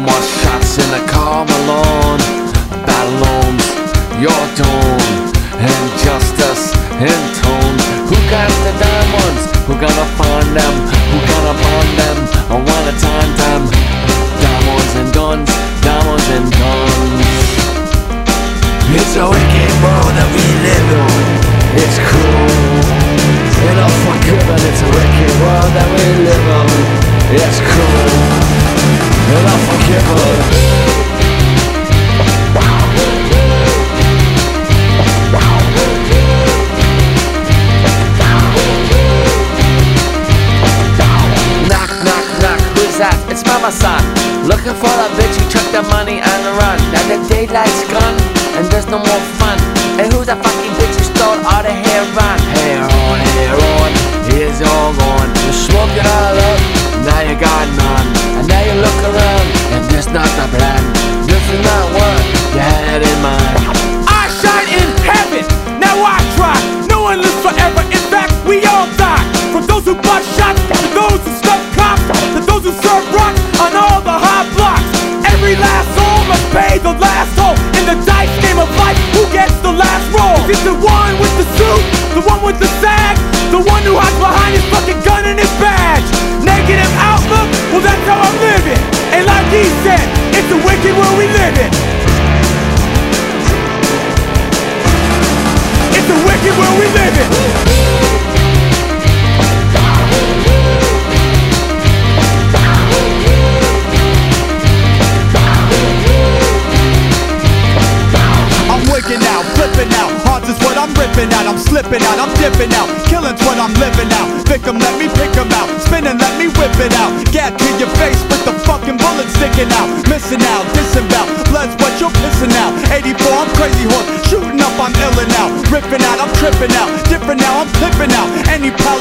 more shots in the car alone. Battle your doom, and justice in tone. Who got the diamonds? Who gonna find them? Who gonna burn them? I wanna time them. Diamonds and guns, diamonds and guns. It's a wicked world that we live in. It's cruel and unforgiven. It's a wicked world that we live in. It's cruel and unforgiven. Knock, knock, knock, who's that? It's. Looking for a bitch who took the money. Now the daylight's gone and there's no more fun. And who's that fucking bitch who stole all the hair on? Hair on, hair on, all gone. You smoke it all up, now you got none. Not the plan. This is not what you had in mind. I shine in heaven. Now I try. No one lives forever. In fact, we all die. From those who bust shots to those who stuff cops to those who serve rocks on all the hot blocks. Every last soul must pay the last toll in the dice game of life. Who gets the last roll? Is it the one slipping out, I'm dipping out. Killing's what I'm living out. Victim, let me pick 'em out. Spinning, let me whip it out. Gat to your face with the fucking bullet sticking out. Missing out, dissing out. Blood's what you're pissing out. 84, I'm crazy horse. Shooting up, I'm illin' out. Ripping out, I'm tripping out. Different now, I'm flipping out. Any prowler